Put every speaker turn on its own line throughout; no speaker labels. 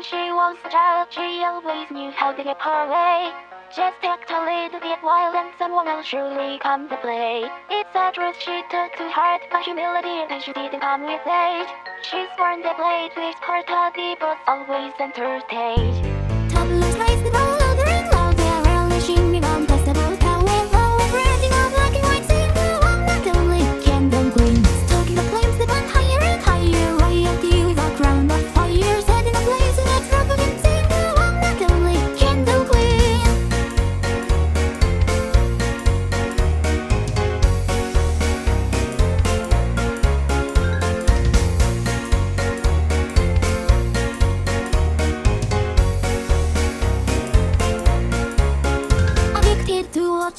when she was a child, she always knew how to get her way. Just act a little bit wild and someone will surely come to play. It's a truth she took to heart, but humility and she didn't come with age. She's born the blade with her toddy, but always center stage.
Toddlers the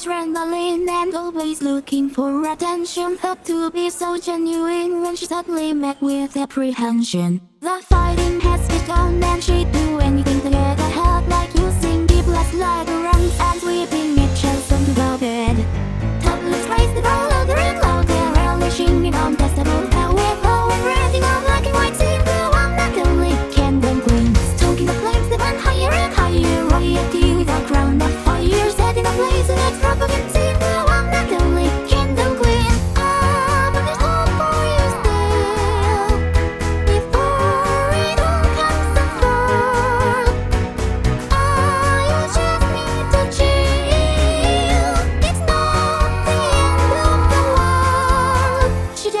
adrenaline and always looking for attention. Thought to be so genuine when she suddenly met with apprehension. The fighting has begun and she'd do anything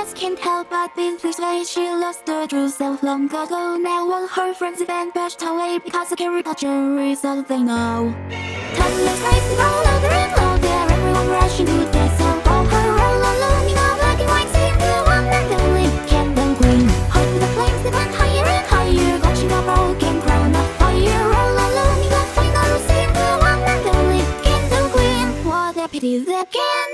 just can't help but be this way. She lost her true self long ago. Now all her friends even pushed away because the caricature is all they know. Toddlers racing all louder and louder. Everyone rushing to get some of her all alone in a black and white single. One and only candle queen. Heart with the flames that burn higher and higher. Clutching a broken crown of fire. All alone in a final single. One and only candle queen. What a pity the candle queen.